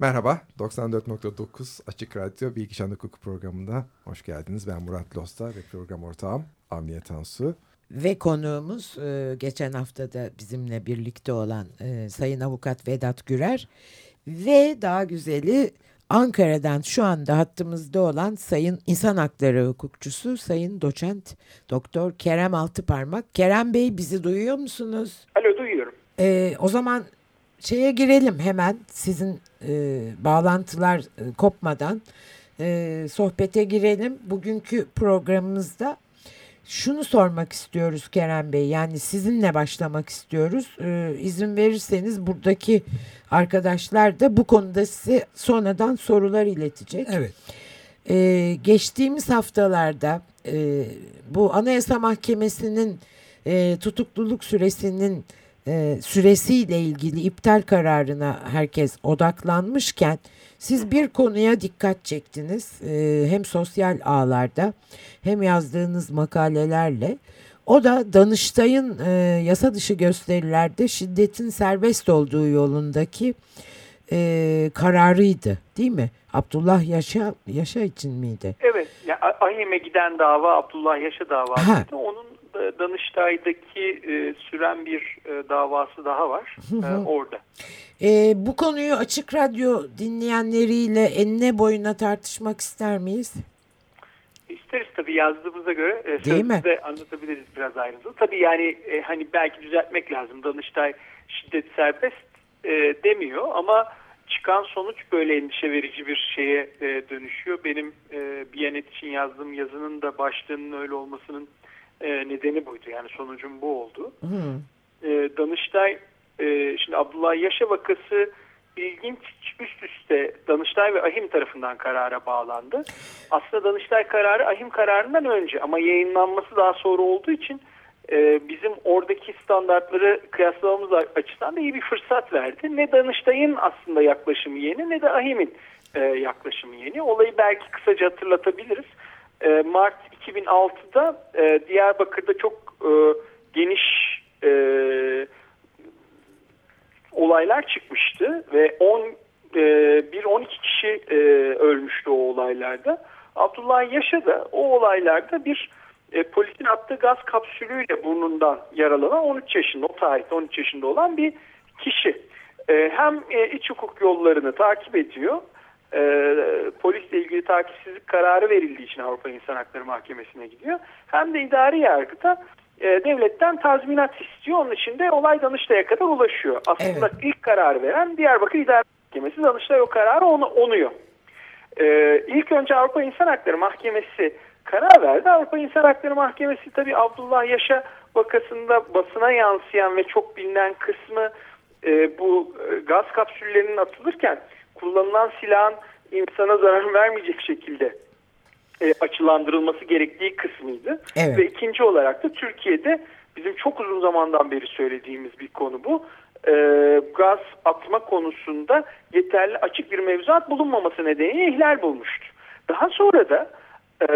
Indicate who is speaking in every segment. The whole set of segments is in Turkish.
Speaker 1: Merhaba, 94.9 Açık Radyo Bilgisayar Hukuk programında hoş geldiniz. Ben Murat Losta ve program ortağım Avniye Tansu.
Speaker 2: Ve konuğumuz e, geçen hafta da bizimle birlikte olan e, Sayın Avukat Vedat Gürer ve daha güzeli Ankara'dan şu anda hattımızda olan Sayın İnsan Hakları Hukukçusu Sayın Doçent Doktor Kerem Altıparmak. Kerem Bey bizi duyuyor musunuz?
Speaker 3: Alo duyuyorum.
Speaker 2: Ee, o zaman şeye girelim hemen sizin e, bağlantılar e, kopmadan e, sohbete girelim. Bugünkü programımızda şunu sormak istiyoruz Kerem Bey. Yani sizinle başlamak istiyoruz. Ee, izin verirseniz buradaki arkadaşlar da bu konuda size sonradan sorular iletecek.
Speaker 4: Evet.
Speaker 2: Ee, geçtiğimiz haftalarda e, bu Anayasa Mahkemesi'nin e, tutukluluk süresinin e, süresiyle ilgili iptal kararına herkes odaklanmışken siz bir konuya dikkat çektiniz e, hem sosyal ağlarda hem yazdığınız makalelerle. O da Danıştay'ın e, yasa dışı gösterilerde şiddetin serbest olduğu yolundaki e, kararıydı değil mi? Abdullah Yaşa Yaşa için miydi?
Speaker 3: Evet. Yani Ahim'e giden dava Abdullah Yaşa davası. Onun Danıştay'daki e, süren bir e, davası daha var e, orada.
Speaker 2: E, bu konuyu Açık Radyo dinleyenleriyle enine boyuna tartışmak ister miyiz?
Speaker 3: İsteriz tabii yazdığımıza göre e, sözde anlatabiliriz biraz ayrıntılı. Tabii yani e, hani belki düzeltmek lazım. Danıştay şiddet serbest e, demiyor ama çıkan sonuç böyle endişe verici bir şeye e, dönüşüyor. Benim e, Biyanet için yazdığım yazının da başlığının öyle olmasının e, nedeni buydu. Yani sonucun bu oldu. E, Danıştay, e, şimdi Abdullah Yaşa vakası ilginç üst üste Danıştay ve Ahim tarafından karara bağlandı. Aslında Danıştay kararı Ahim kararından önce ama yayınlanması daha sonra olduğu için e, bizim oradaki standartları kıyaslamamız açısından da iyi bir fırsat verdi. Ne Danıştay'ın aslında yaklaşımı yeni ne de Ahim'in e, yaklaşımı yeni. Olayı belki kısaca hatırlatabiliriz. E, Mart 2006'da e, Diyarbakır'da çok e, geniş e, olaylar çıkmıştı ve 10 bir 12 kişi e, ölmüştü o olaylarda. Abdullah Yaşa da o olaylarda bir e, polisin attığı gaz kapsülüyle burnundan yaralanan 13 yaşında o tarihte 13 yaşında olan bir kişi. E, hem e, iç hukuk yollarını takip ediyor. E, polisle ilgili takipsizlik kararı verildiği için Avrupa İnsan Hakları Mahkemesi'ne gidiyor. Hem de idari yargıda e, devletten tazminat istiyor. Onun için de olay Danıştay'a kadar ulaşıyor. Aslında evet. ilk kararı veren Diyarbakır İdare Mahkemesi Danıştay o kararı onu, onuyor. Ee, ilk önce Avrupa İnsan Hakları Mahkemesi karar verdi. Avrupa İnsan Hakları Mahkemesi tabii Abdullah Yaşa vakasında basına yansıyan ve çok bilinen kısmı e, bu e, gaz kapsüllerinin atılırken kullanılan silahın insana zarar vermeyecek şekilde e, açılandırılması gerektiği kısmıydı. Evet. Ve ikinci olarak da Türkiye'de bizim çok uzun zamandan beri söylediğimiz bir konu bu. E, gaz atma konusunda yeterli açık bir mevzuat bulunmaması nedeniyle ihlal bulmuştu. Daha sonra da e,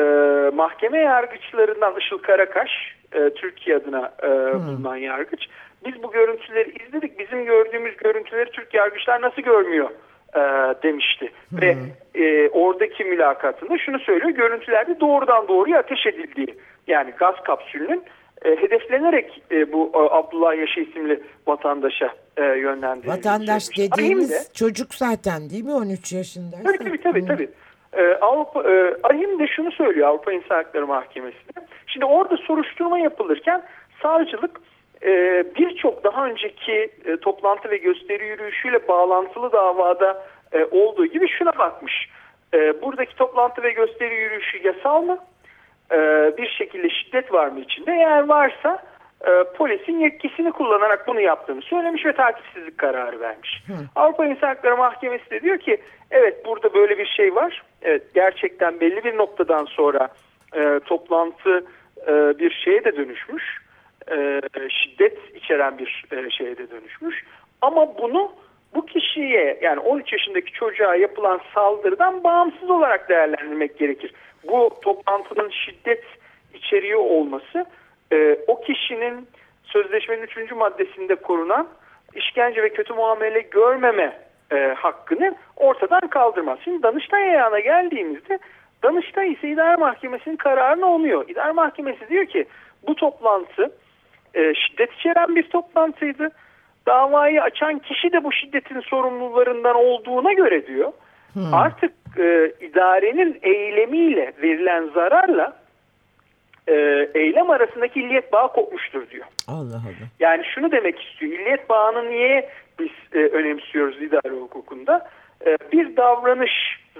Speaker 3: mahkeme yargıçlarından Işıl Karakaş, e, Türkiye adına e, bulunan yargıç, biz bu görüntüleri izledik, bizim gördüğümüz görüntüleri Türk yargıçlar nasıl görmüyor e, demişti. Hı. Ve e, oradaki mülakatında şunu söylüyor, görüntülerde doğrudan doğruya ateş edildiği, yani gaz kapsülünün e, hedeflenerek e, bu e, Abdullah Yaşa isimli vatandaşa e, yönlendirildi.
Speaker 2: Vatandaş dediğimiz de, çocuk zaten değil mi 13 yaşında?
Speaker 3: Tabii tabii tabii. tabii. E, Avrupa, e, Ahim de şunu söylüyor Avrupa İnsan Hakları Mahkemesi'nde. Şimdi orada soruşturma yapılırken savcılık birçok daha önceki e, toplantı ve gösteri yürüyüşüyle bağlantılı davada e, olduğu gibi şuna bakmış. E, buradaki toplantı ve gösteri yürüyüşü yasal mı? E, bir şekilde şiddet var mı içinde? Eğer varsa e, polisin yetkisini kullanarak bunu yaptığını söylemiş ve takipsizlik kararı vermiş. Hı. Avrupa İnsan Hakları Mahkemesi de diyor ki evet burada böyle bir şey var. Evet gerçekten belli bir noktadan sonra e, toplantı e, bir şeye de dönüşmüş. E, şiddet içeren bir e, şeye de dönüşmüş. Ama bunu bu kişiye yani 13 yaşındaki çocuğa yapılan saldırıdan bağımsız olarak değerlendirmek gerekir. Bu toplantının şiddet içeriği olması e, o kişinin sözleşmenin 3. maddesinde korunan işkence ve kötü muamele görmeme e, hakkını ortadan kaldırmaz. Şimdi Danıştay ayağına geldiğimizde Danıştay ise idare mahkemesinin kararını onuyor. İdare mahkemesi diyor ki bu toplantı e, şiddet içeren bir toplantıydı. Davayı açan kişi de bu şiddetin sorumlularından olduğuna göre diyor. Hmm. Artık e, idarenin eylemiyle verilen zararla e, eylem arasındaki illiyet bağı kopmuştur diyor.
Speaker 2: Allah Allah.
Speaker 3: Yani şunu demek istiyor. İlliyet bağını niye biz e, önemsiyoruz idare hukukunda? E, bir davranış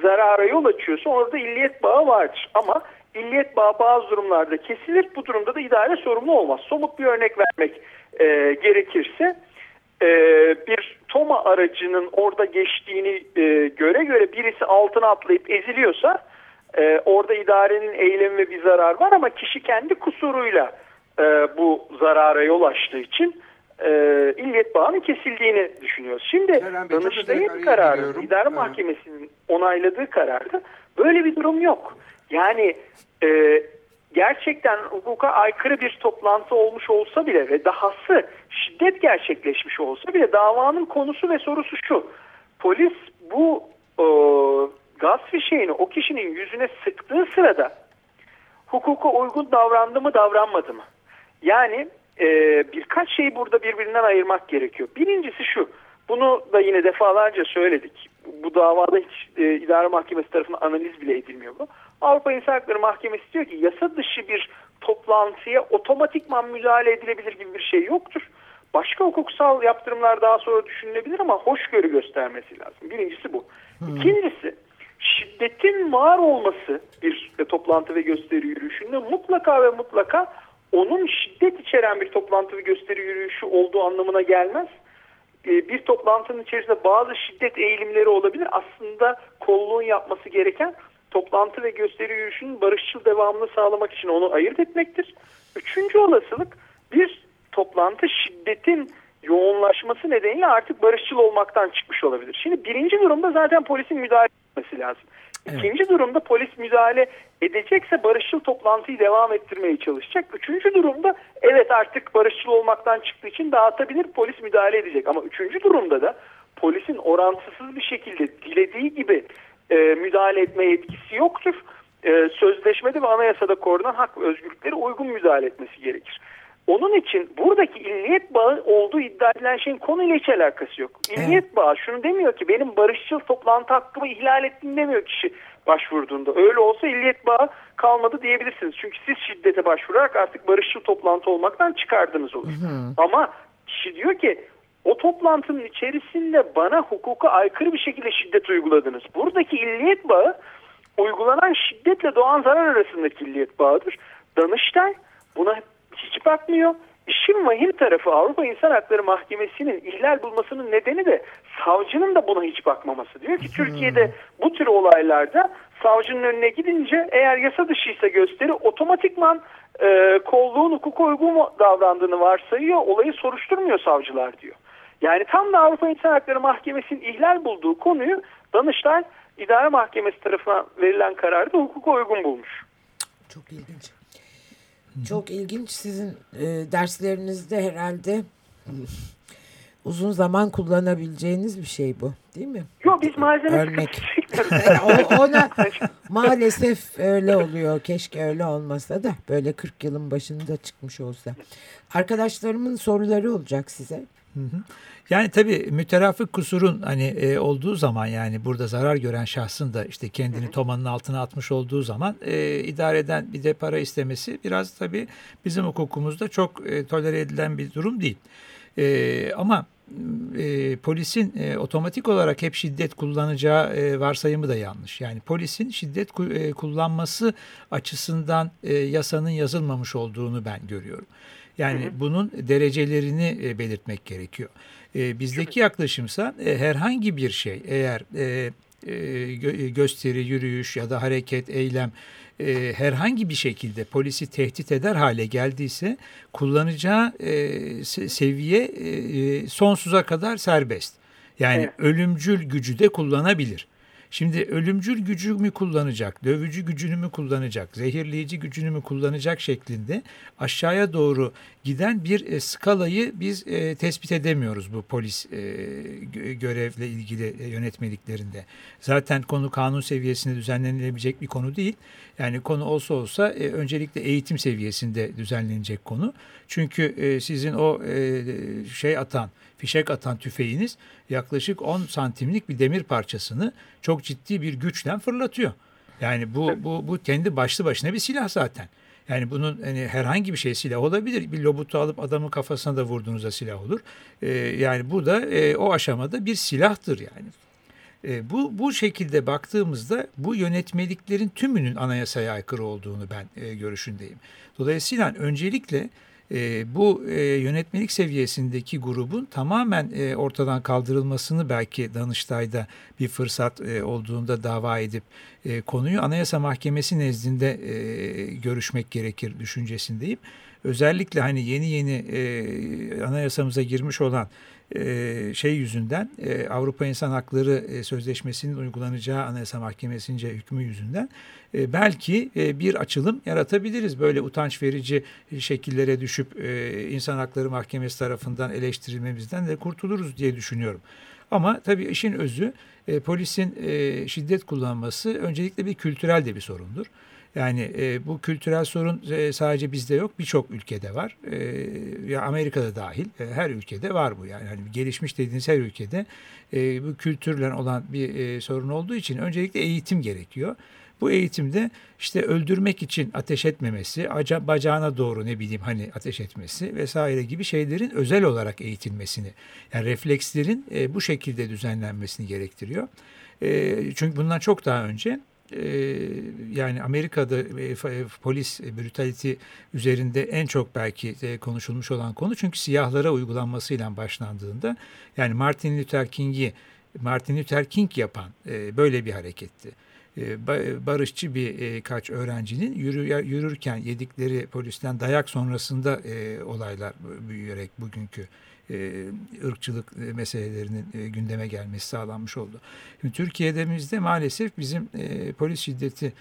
Speaker 3: zarara yol açıyorsa orada illiyet bağı vardır. Ama illiyet bağı bazı durumlarda kesilir. Bu durumda da idare sorumlu olmaz. Somut bir örnek vermek e, gerekirse e, bir toma aracının orada geçtiğini e, göre göre birisi altına atlayıp eziliyorsa e, orada idarenin eylemi bir zarar var ama kişi kendi kusuruyla e, bu zarara yol açtığı için e, illiyet bağının kesildiğini düşünüyoruz. Şimdi Danıştay'ın kararı, idare mahkemesinin onayladığı kararda böyle bir durum yok. Yani e, gerçekten hukuka aykırı bir toplantı olmuş olsa bile ve dahası şiddet gerçekleşmiş olsa bile davanın konusu ve sorusu şu. Polis bu e, gaz fişeğini o kişinin yüzüne sıktığı sırada hukuka uygun davrandı mı davranmadı mı? Yani e, birkaç şeyi burada birbirinden ayırmak gerekiyor. Birincisi şu, bunu da yine defalarca söyledik. Bu davada hiç e, idare mahkemesi tarafından analiz bile edilmiyor bu. Avrupa İnsan Hakları Mahkemesi diyor ki yasa dışı bir toplantıya otomatikman müdahale edilebilir gibi bir şey yoktur. Başka hukuksal yaptırımlar daha sonra düşünülebilir ama hoşgörü göstermesi lazım. Birincisi bu. Hmm. İkincisi şiddetin var olması bir e, toplantı ve gösteri yürüyüşünde mutlaka ve mutlaka onun şiddet içeren bir toplantı ve gösteri yürüyüşü olduğu anlamına gelmez. E, bir toplantının içerisinde bazı şiddet eğilimleri olabilir. Aslında kolluğun yapması gereken toplantı ve gösteri yürüyüşünün barışçıl devamını sağlamak için onu ayırt etmektir. Üçüncü olasılık bir toplantı şiddetin yoğunlaşması nedeniyle artık barışçıl olmaktan çıkmış olabilir. Şimdi birinci durumda zaten polisin müdahale etmesi lazım. İkinci durumda polis müdahale edecekse barışçıl toplantıyı devam ettirmeye çalışacak. Üçüncü durumda evet artık barışçıl olmaktan çıktığı için dağıtabilir polis müdahale edecek. Ama üçüncü durumda da polisin orantısız bir şekilde dilediği gibi e, müdahale etmeye etkisi yoktur. E, sözleşmede ve anayasada korunan hak ve özgürlükleri uygun müdahale etmesi gerekir. Onun için buradaki illiyet bağı olduğu iddia edilen şeyin konuyla hiç alakası yok. İlliyet evet. bağı şunu demiyor ki benim barışçıl toplantı hakkımı ihlal ettim demiyor kişi başvurduğunda. Öyle olsa illiyet bağı kalmadı diyebilirsiniz. Çünkü siz şiddete başvurarak artık barışçıl toplantı olmaktan çıkardınız olur. Hı hı. Ama kişi diyor ki o toplantının içerisinde bana hukuka aykırı bir şekilde şiddet uyguladınız. Buradaki illiyet bağı uygulanan şiddetle doğan zarar arasındaki illiyet bağıdır. Danıştay buna hiç bakmıyor. İşin vahim tarafı Avrupa İnsan Hakları Mahkemesi'nin ihlal bulmasının nedeni de savcının da buna hiç bakmaması. Diyor ki hmm. Türkiye'de bu tür olaylarda savcının önüne gidince eğer yasa dışıysa gösteri otomatikman e, kolluğun hukuka uygun davrandığını varsayıyor. Olayı soruşturmuyor savcılar diyor. Yani tam da Avrupa İnsan Hakları Mahkemesi'nin ihlal bulduğu konuyu Danıştay İdare Mahkemesi tarafından verilen kararda hukuka uygun bulmuş.
Speaker 2: Çok ilginç. Çok ilginç. Sizin e, derslerinizde herhalde uzun zaman kullanabileceğiniz bir şey bu. Değil mi?
Speaker 3: Yok biz malzeme
Speaker 2: Örnek. o, ona maalesef öyle oluyor. Keşke öyle olmasa da böyle 40 yılın başında çıkmış olsa. Arkadaşlarımın soruları olacak size. Hı hı.
Speaker 4: Yani tabii müterafık kusurun hani e, olduğu zaman yani burada zarar gören şahsın da işte kendini tomanın altına atmış olduğu zaman e, idareden bir de para istemesi biraz tabii bizim hukukumuzda çok e, tolere edilen bir durum değil. E, ama e, polisin e, otomatik olarak hep şiddet kullanacağı e, varsayımı da yanlış. Yani polisin şiddet e, kullanması açısından e, yasanın yazılmamış olduğunu ben görüyorum. Yani hı hı. bunun derecelerini e, belirtmek gerekiyor. E, bizdeki yaklaşımsa e, herhangi bir şey eğer gösteri, yürüyüş ya da hareket, eylem e, herhangi bir şekilde polisi tehdit eder hale geldiyse kullanacağı e, seviye e, sonsuza kadar serbest. Yani evet. ölümcül gücü de kullanabilir. Şimdi ölümcül gücü mü kullanacak, dövücü gücünü mü kullanacak, zehirleyici gücünü mü kullanacak şeklinde aşağıya doğru giden bir e, skalayı biz e, tespit edemiyoruz bu polis e, görevle ilgili e, yönetmeliklerinde. Zaten konu kanun seviyesinde düzenlenilebilecek bir konu değil. Yani konu olsa olsa e, öncelikle eğitim seviyesinde düzenlenecek konu. Çünkü e, sizin o e, şey atan, fişek atan tüfeğiniz yaklaşık 10 santimlik bir demir parçasını çok ciddi bir güçle fırlatıyor. Yani bu bu bu kendi başlı başına bir silah zaten. Yani bunun hani herhangi bir şey silah olabilir. Bir lobutu alıp adamın kafasına da vurduğunuzda silah olur. Ee, yani bu da e, o aşamada bir silahtır yani. E, bu bu şekilde baktığımızda bu yönetmeliklerin tümünün anayasaya aykırı olduğunu ben e, görüşündeyim. Dolayısıyla öncelikle e, bu e, yönetmelik seviyesindeki grubun tamamen e, ortadan kaldırılmasını belki Danıştay'da bir fırsat e, olduğunda dava edip e, konuyu Anayasa Mahkemesi nezdinde e, görüşmek gerekir düşüncesindeyim. Özellikle hani yeni yeni e, anayasamıza girmiş olan şey yüzünden e, Avrupa İnsan Hakları e, Sözleşmesi'nin uygulanacağı Anayasa Mahkemesi'nce hükmü yüzünden e, belki e, bir açılım yaratabiliriz. Böyle utanç verici şekillere düşüp e, İnsan Hakları Mahkemesi tarafından eleştirilmemizden de kurtuluruz diye düşünüyorum. Ama tabii işin özü e, polisin e, şiddet kullanması öncelikle bir kültürel de bir sorundur. Yani e, bu kültürel sorun e, sadece bizde yok, birçok ülkede var. E, ya Amerika'da dahil e, her ülkede var bu. Yani hani gelişmiş dediğiniz her ülkede e, bu kültürle olan bir e, sorun olduğu için öncelikle eğitim gerekiyor. Bu eğitimde işte öldürmek için ateş etmemesi, aca, bacağına doğru ne bileyim hani ateş etmesi vesaire gibi şeylerin özel olarak eğitilmesini, yani reflekslerin e, bu şekilde düzenlenmesini gerektiriyor. E, çünkü bundan çok daha önce yani Amerika'da e, e, polis brutality üzerinde en çok belki konuşulmuş olan konu çünkü siyahlara uygulanmasıyla başlandığında yani Martin Luther King'i Martin Luther King yapan e, böyle bir hareketti. barışçı bir kaç öğrencinin yürürken yedikleri polisten dayak sonrasında olaylar büyüyerek bugünkü e, ırkçılık e, meselelerinin e, gündeme gelmesi sağlanmış oldu. Şimdi Türkiye'de maalesef bizim polis şiddeti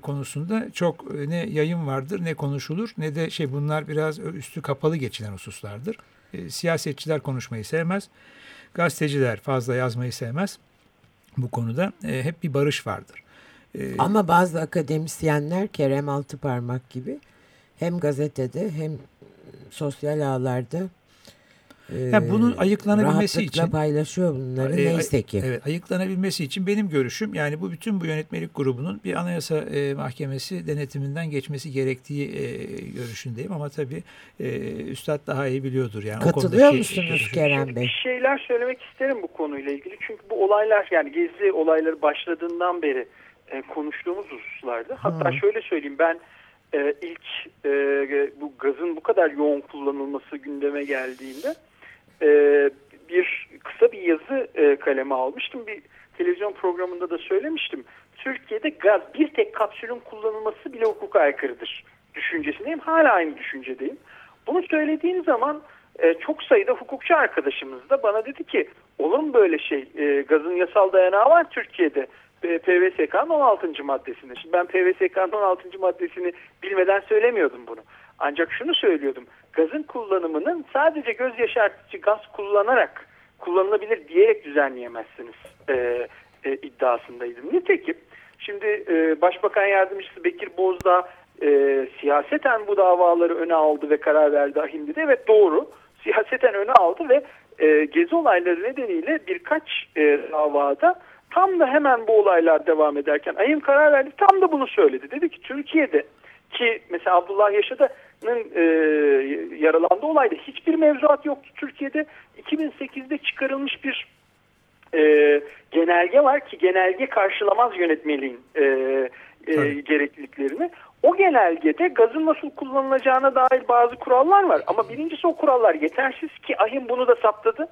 Speaker 4: konusunda çok ne yayın vardır ne konuşulur ne de şey bunlar biraz üstü kapalı geçilen hususlardır. Siyasetçiler konuşmayı sevmez. Gazeteciler fazla yazmayı sevmez. Bu konuda hep bir barış vardır.
Speaker 2: Ama bazı akademisyenler Kerem Altıparmak gibi hem gazetede hem sosyal ağlarda
Speaker 4: yani bunun ayıklanabilmesi için
Speaker 2: paylaşıyor bunları e, neyse ki.
Speaker 4: Evet, ayıklanabilmesi için benim görüşüm yani bu bütün bu yönetmelik grubunun bir anayasa e, mahkemesi denetiminden geçmesi gerektiği e, görüşündeyim ama tabii e, üstad daha iyi biliyordur yani.
Speaker 2: Katılıyor musunuz görüşüm. Kerem Bey?
Speaker 3: Bir şeyler söylemek isterim bu konuyla ilgili çünkü bu olaylar yani gezi olayları başladığından beri e, konuştuğumuz hususlardı. Hatta hmm. şöyle söyleyeyim ben e, ilk e, bu gazın bu kadar yoğun kullanılması gündeme geldiğinde e, bir kısa bir yazı e, kaleme almıştım. Bir televizyon programında da söylemiştim. Türkiye'de gaz bir tek kapsülün kullanılması bile hukuka aykırıdır düşüncesindeyim. Hala aynı düşüncedeyim. Bunu söylediğim zaman e, çok sayıda hukukçu arkadaşımız da bana dedi ki olur mu böyle şey gazın yasal dayanağı var Türkiye'de PVSK'nın 16. maddesinde. Şimdi ben PVSK'nın 16. maddesini bilmeden söylemiyordum bunu. Ancak şunu söylüyordum. Gazın kullanımının sadece göz yaşartıcı gaz kullanarak kullanılabilir diyerek düzenleyemezsiniz e, e, iddiasındaydım. Nitekim şimdi e, Başbakan Yardımcısı Bekir Bozdağ e, siyaseten bu davaları öne aldı ve karar verdi ahimdi de. Evet doğru. Siyaseten öne aldı ve e, gezi olayları nedeniyle birkaç e, davada tam da hemen bu olaylar devam ederken ayım karar verdi. Tam da bunu söyledi. Dedi ki Türkiye'de ki mesela Abdullah Yaşada'nın e, yaralandığı olayda hiçbir mevzuat yoktu Türkiye'de. 2008'de çıkarılmış bir e, genelge var ki genelge karşılamaz yönetmeliğin e, e, gerekliliklerini. O genelgede gazın nasıl kullanılacağına dair bazı kurallar var. Ama birincisi o kurallar yetersiz ki ahim bunu da saptadı.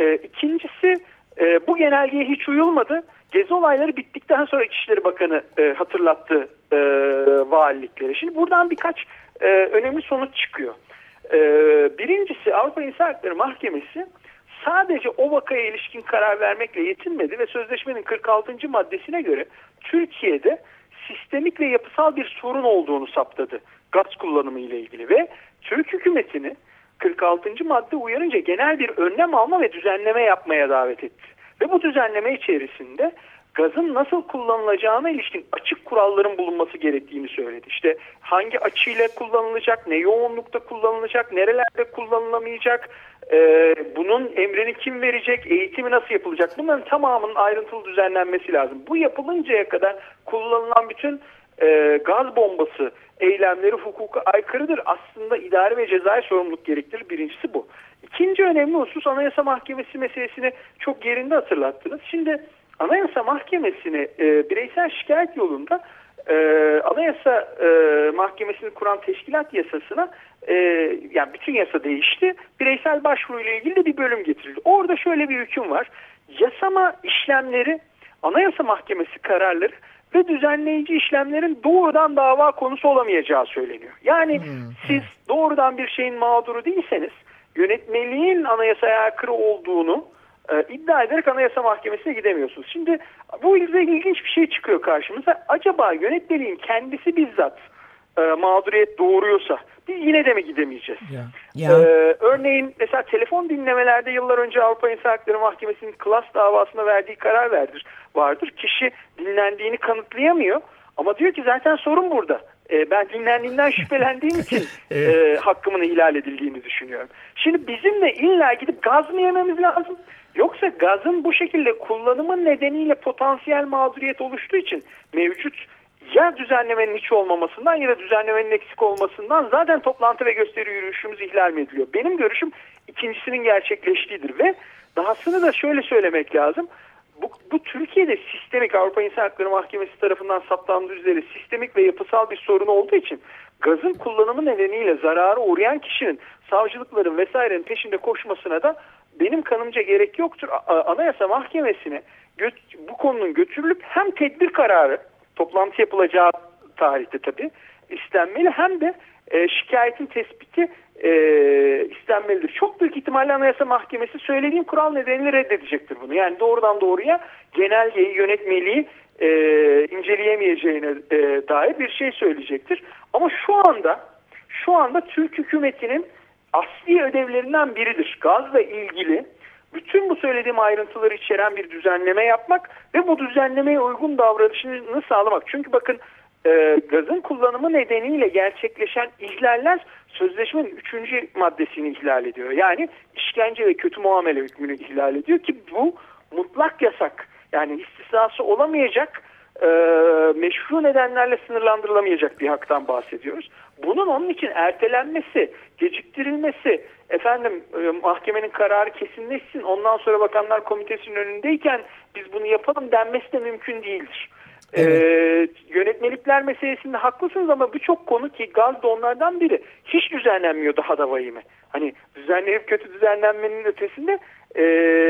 Speaker 3: E, ikincisi e, bu genelgeye hiç uyulmadı. Gezi olayları bittikten sonra İçişleri Bakanı e, hatırlattı e, valilikleri. Şimdi buradan birkaç e, önemli sonuç çıkıyor. E, birincisi Avrupa İnsan Hakları Mahkemesi sadece o vakaya ilişkin karar vermekle yetinmedi ve sözleşmenin 46. maddesine göre Türkiye'de sistemik ve yapısal bir sorun olduğunu saptadı gaz kullanımı ile ilgili ve Türk hükümetini 46. madde uyarınca genel bir önlem alma ve düzenleme yapmaya davet etti. Ve bu düzenleme içerisinde gazın nasıl kullanılacağına ilişkin açık kuralların bulunması gerektiğini söyledi. İşte hangi açıyla kullanılacak, ne yoğunlukta kullanılacak, nerelerde kullanılamayacak, e, bunun emrini kim verecek, eğitimi nasıl yapılacak bunların tamamının ayrıntılı düzenlenmesi lazım. Bu yapılıncaya kadar kullanılan bütün e, gaz bombası eylemleri hukuka aykırıdır. Aslında idari ve cezai sorumluluk gerektirir. Birincisi bu. İkinci önemli husus Anayasa Mahkemesi meselesini çok yerinde hatırlattınız. Şimdi Anayasa Mahkemesi'ni e, bireysel şikayet yolunda e, Anayasa e, Mahkemesi'ni kuran teşkilat yasasına e, yani bütün yasa değişti. Bireysel başvuruyla ilgili de bir bölüm getirildi. Orada şöyle bir hüküm var. Yasama işlemleri Anayasa Mahkemesi kararları ve düzenleyici işlemlerin doğrudan dava konusu olamayacağı söyleniyor. Yani hmm. siz doğrudan bir şeyin mağduru değilseniz yönetmeliğin anayasaya aykırı olduğunu e, iddia ederek Anayasa Mahkemesi'ne gidemiyorsunuz. Şimdi bu ilde ilginç bir şey çıkıyor karşımıza. Acaba yönetmeliğin kendisi bizzat e, mağduriyet doğuruyorsa biz yine de mi gidemeyeceğiz? Yeah. Yeah. Ee, örneğin mesela telefon dinlemelerde yıllar önce Avrupa İnsan Hakları Mahkemesi'nin klas davasına verdiği karar verdir, vardır. Kişi dinlendiğini kanıtlayamıyor ama diyor ki zaten sorun burada. Ee, ben dinlendiğinden şüphelendiğim için evet. e, hakkımın ihlal edildiğini düşünüyorum. Şimdi bizim de illa gidip gaz mı yememiz lazım? Yoksa gazın bu şekilde kullanımı nedeniyle potansiyel mağduriyet oluştuğu için mevcut ya düzenlemenin hiç olmamasından ya da düzenlemenin eksik olmasından zaten toplantı ve gösteri yürüyüşümüz ihlal mi ediliyor? Benim görüşüm ikincisinin gerçekleştiğidir ve dahasını da şöyle söylemek lazım. Bu, bu Türkiye'de sistemik Avrupa İnsan Hakları Mahkemesi tarafından saptandığı üzere sistemik ve yapısal bir sorun olduğu için gazın kullanımı nedeniyle zararı uğrayan kişinin savcılıkların vesairenin peşinde koşmasına da benim kanımca gerek yoktur. Anayasa Mahkemesi'ne bu konunun götürülüp hem tedbir kararı toplantı yapılacağı tarihte tabii istenmeli hem de e, şikayetin tespiti e, istenmelidir. Çok büyük ihtimalle Anayasa Mahkemesi söylediğim kural nedeniyle reddedecektir bunu. Yani doğrudan doğruya genelgeyi, yönetmeliği e, inceleyemeyeceğine e, dair bir şey söyleyecektir. Ama şu anda şu anda Türk hükümetinin asli ödevlerinden biridir. Gazla ilgili bütün bu söylediğim ayrıntıları içeren bir düzenleme yapmak ve bu düzenlemeye uygun davranışını sağlamak. Çünkü bakın e, gazın kullanımı nedeniyle gerçekleşen ihlaller sözleşmenin üçüncü maddesini ihlal ediyor. Yani işkence ve kötü muamele hükmünü ihlal ediyor ki bu mutlak yasak. Yani istisnası olamayacak e, meşru nedenlerle sınırlandırılamayacak bir haktan bahsediyoruz. Bunun onun için ertelenmesi, geciktirilmesi, efendim e, mahkemenin kararı kesinleşsin ondan sonra bakanlar komitesinin önündeyken biz bunu yapalım denmesi de mümkün değildir. Evet. Ee, yönetmelikler meselesinde haklısınız ama birçok konu ki gaz da onlardan biri hiç düzenlenmiyor daha da vahime. Hani düzenlenip kötü düzenlenmenin ötesinde e,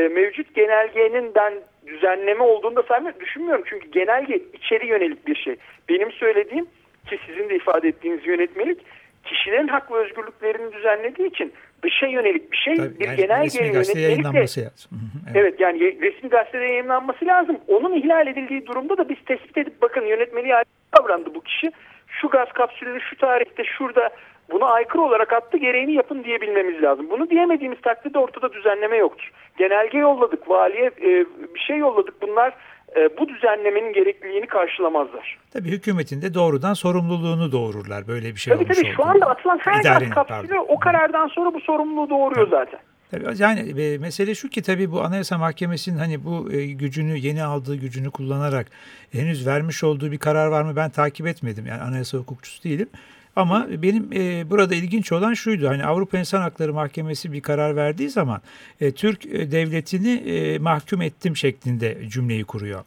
Speaker 3: mevcut genelgenin ben düzenleme olduğunu da saymıyorum, düşünmüyorum. Çünkü genelge içeri yönelik bir şey. Benim söylediğim ki sizin de ifade ettiğiniz yönetmelik kişilerin hak ve özgürlüklerini düzenlediği için dışa yönelik bir şey
Speaker 4: Tabii,
Speaker 3: bir
Speaker 4: yani
Speaker 3: genelge
Speaker 4: yönetmelik
Speaker 3: de, lazım. evet. evet yani resmi gazetede yayınlanması lazım. Onun ihlal edildiği durumda da biz tespit edip bakın yönetmeliğe davrandı bu kişi. Şu gaz kapsülünü şu tarihte şurada buna aykırı olarak attı gereğini yapın diyebilmemiz lazım. Bunu diyemediğimiz takdirde ortada düzenleme yoktur. Genelge yolladık, valiye e, bir şey yolladık. Bunlar e, bu düzenlemenin gerekliliğini karşılamazlar.
Speaker 4: Tabii hükümetin de doğrudan sorumluluğunu doğururlar böyle bir şey
Speaker 3: tabii,
Speaker 4: olmuş
Speaker 3: Tabii şu anda atılan her gaz kapsülü o karardan sonra bu sorumluluğu doğuruyor tabii. zaten.
Speaker 4: Tabii yani e, mesele şu ki tabii bu Anayasa Mahkemesi'nin hani bu e, gücünü yeni aldığı gücünü kullanarak henüz vermiş olduğu bir karar var mı ben takip etmedim. Yani anayasa hukukçusu değilim. Ama benim e, burada ilginç olan şuydu. Hani Avrupa İnsan Hakları Mahkemesi bir karar verdiği zaman e, Türk e, devletini e, mahkum ettim şeklinde cümleyi kuruyor.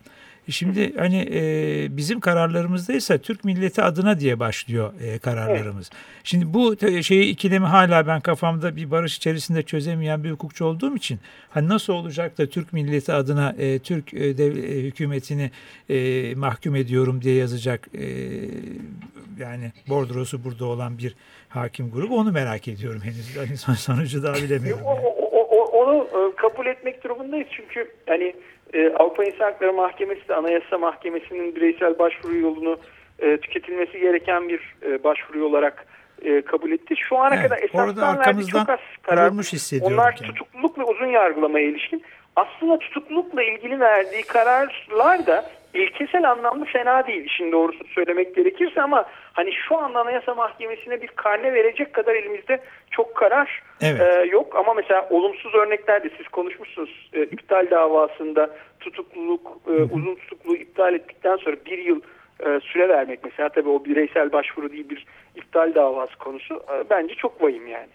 Speaker 4: Şimdi hani e, bizim kararlarımızda ise Türk milleti adına diye başlıyor e, kararlarımız. Evet. Şimdi bu şeyi ikilemi hala ben kafamda bir barış içerisinde çözemeyen bir hukukçu olduğum için hani nasıl olacak da Türk milleti adına e, Türk e, dev, e, hükümetini e, mahkum ediyorum diye yazacak e, yani bordrosu burada olan bir hakim grubu onu merak ediyorum henüz. Hani sonucu daha bilemiyorum.
Speaker 3: Yani. O, o, o, onu e, kabul durumundayız çünkü hani e, Avrupa İnsan Hakları Mahkemesi de Anayasa Mahkemesi'nin bireysel başvuru yolunu e, tüketilmesi gereken bir e, başvuru olarak e, kabul etti. Şu ana
Speaker 4: Evet,
Speaker 3: kadar esasdan verdiği çok az karar. Onlar
Speaker 4: kendimi.
Speaker 3: tutukluluk ve uzun yargılamaya ilişkin. Aslında tutuklulukla ilgili verdiği kararlar da ilkesel anlamda fena değil işin doğrusunu söylemek gerekirse ama hani şu anda Anayasa Mahkemesi'ne bir karne verecek kadar elimizde çok karar
Speaker 4: Evet.
Speaker 3: e, yok. Ama mesela olumsuz örneklerde siz konuşmuşsunuz e, iptal davasında tutukluluk, e, uzun tutukluluğu iptal ettikten sonra bir yıl e, süre vermek mesela tabii o bireysel başvuru değil bir iptal davası konusu e, bence çok vahim yani.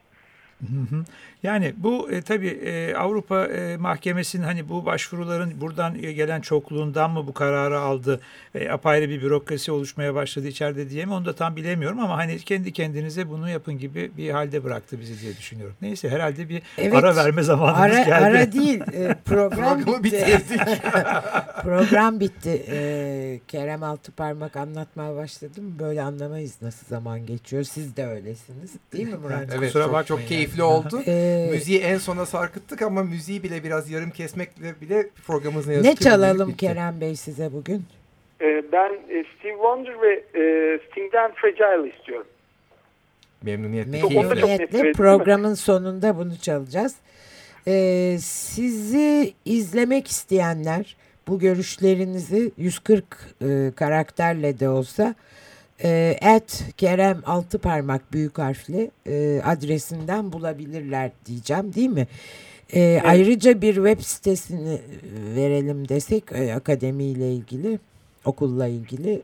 Speaker 4: Hı hı. Yani bu e, tabii e, Avrupa e, Mahkemesi'nin hani bu başvuruların buradan e, gelen çokluğundan mı bu kararı aldı? E, apayrı bir bürokrasi oluşmaya başladı içeride diye mi onu da tam bilemiyorum ama hani kendi kendinize bunu yapın gibi bir halde bıraktı bizi diye düşünüyorum. Neyse herhalde bir
Speaker 2: Evet.
Speaker 4: ara verme zamanımız
Speaker 2: Ara,
Speaker 4: geldi.
Speaker 2: ara değil. e, program
Speaker 1: Programı
Speaker 2: bitti.
Speaker 1: bitirdik.
Speaker 2: program bitti. E, Kerem Altıparmak anlatmaya başladı mı böyle anlamayız nasıl zaman geçiyor. Siz de öylesiniz. Değil mi Murat?
Speaker 4: Evet. Kusura
Speaker 1: çok,
Speaker 4: bakmayın
Speaker 1: çok keyifli oldu.
Speaker 2: Ee,
Speaker 1: Müziği en sona sarkıttık ama müziği bile biraz yarım kesmekle bile programımız ne yazık
Speaker 2: ne
Speaker 1: ki bugünlük
Speaker 2: çalalım
Speaker 1: bitti.
Speaker 2: Kerem Bey size bugün?
Speaker 3: E, ben e, Steve Wonder ve e, Sting'den Fragile istiyorum.
Speaker 1: Memnuniyetle.
Speaker 2: Memnuniyetle programın sonunda bunu çalacağız. Ee, sizi izlemek isteyenler bu görüşlerinizi 140 e, karakterle de olsa et Kerem Altıparmak büyük harfli e, adresinden bulabilirler diyeceğim değil mi? E, Ayrıca bir web sitesini verelim desek e, akademiyle ilgili okulla ilgili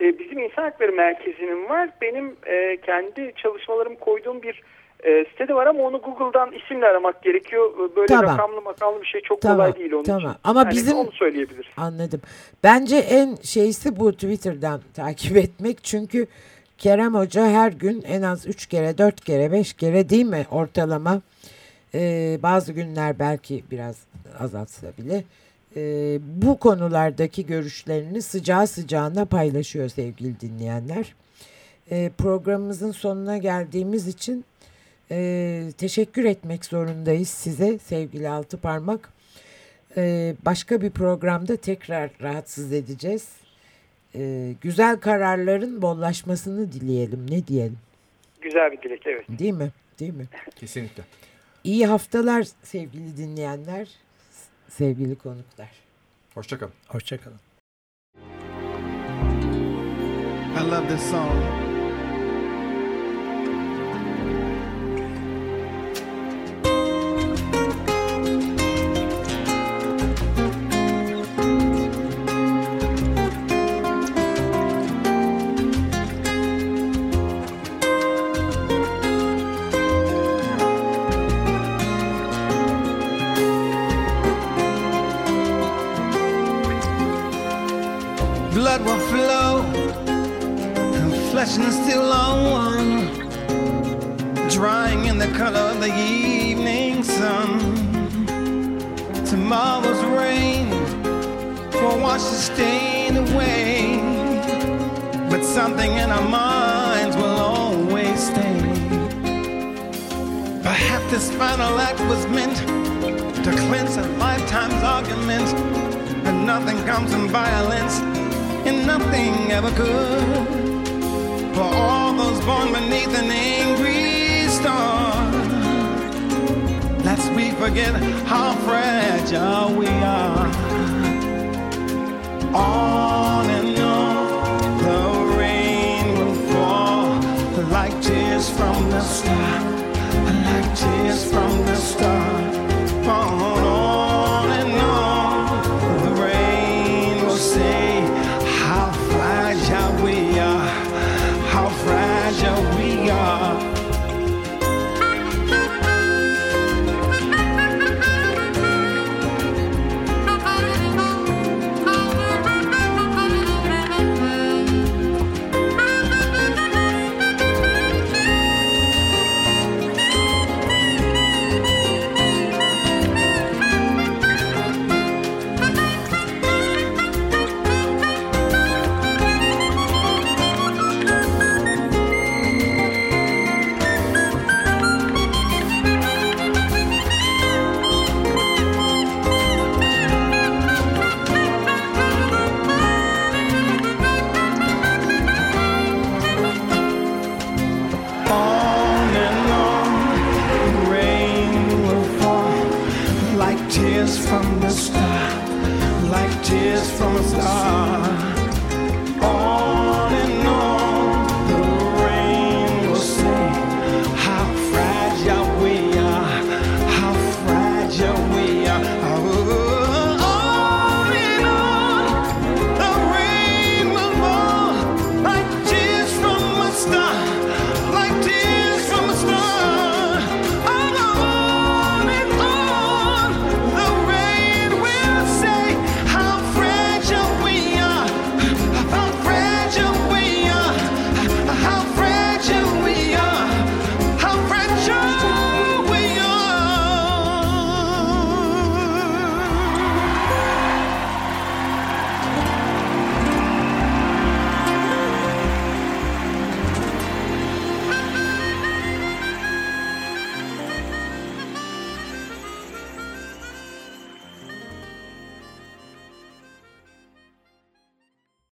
Speaker 3: E, bizim İnsan Hakları Merkezi'nin var. Benim e, kendi çalışmalarım koyduğum bir e, sitede var ama onu Google'dan isimle aramak gerekiyor. E, Böyle
Speaker 2: Tamam.
Speaker 3: rakamlı makamlı bir şey çok
Speaker 2: Tamam,
Speaker 3: kolay değil onun
Speaker 2: tamam.
Speaker 3: için.
Speaker 2: Ama
Speaker 3: Yani
Speaker 2: bizim-
Speaker 3: onu söyleyebiliriz.
Speaker 2: Anladım. Bence en şeysi bu Twitter'dan takip etmek. Çünkü Kerem Hoca her gün en az 3 kere, 4 kere, 5 kere değil mi ortalama? Ee, bazı günler belki biraz azaltsa bile. ee, bu konulardaki görüşlerini sıcağı sıcağına paylaşıyor sevgili dinleyenler. Ee, programımızın sonuna geldiğimiz için ee, teşekkür etmek zorundayız size sevgili Altı Parmak. Ee, başka bir programda tekrar rahatsız edeceğiz. Ee, güzel kararların bollaşmasını dileyelim. Ne diyelim?
Speaker 3: Güzel bir dilek evet.
Speaker 2: Değil mi? Değil mi?
Speaker 1: Kesinlikle.
Speaker 2: İyi haftalar sevgili dinleyenler, sevgili konuklar.
Speaker 1: Hoşçakalın.
Speaker 4: Hoşçakalın.
Speaker 5: I love this song. And flesh and steel on one, drying in the color of the evening sun. Tomorrow's rain will wash the stain away, but something in our minds will always stay. Perhaps this final act was meant to cleanse a lifetime's argument, and nothing comes from violence and nothing ever could. For all those born beneath an angry star, lest we forget how fragile we are. On and on, the rain will fall like tears from the star, like tears from the star.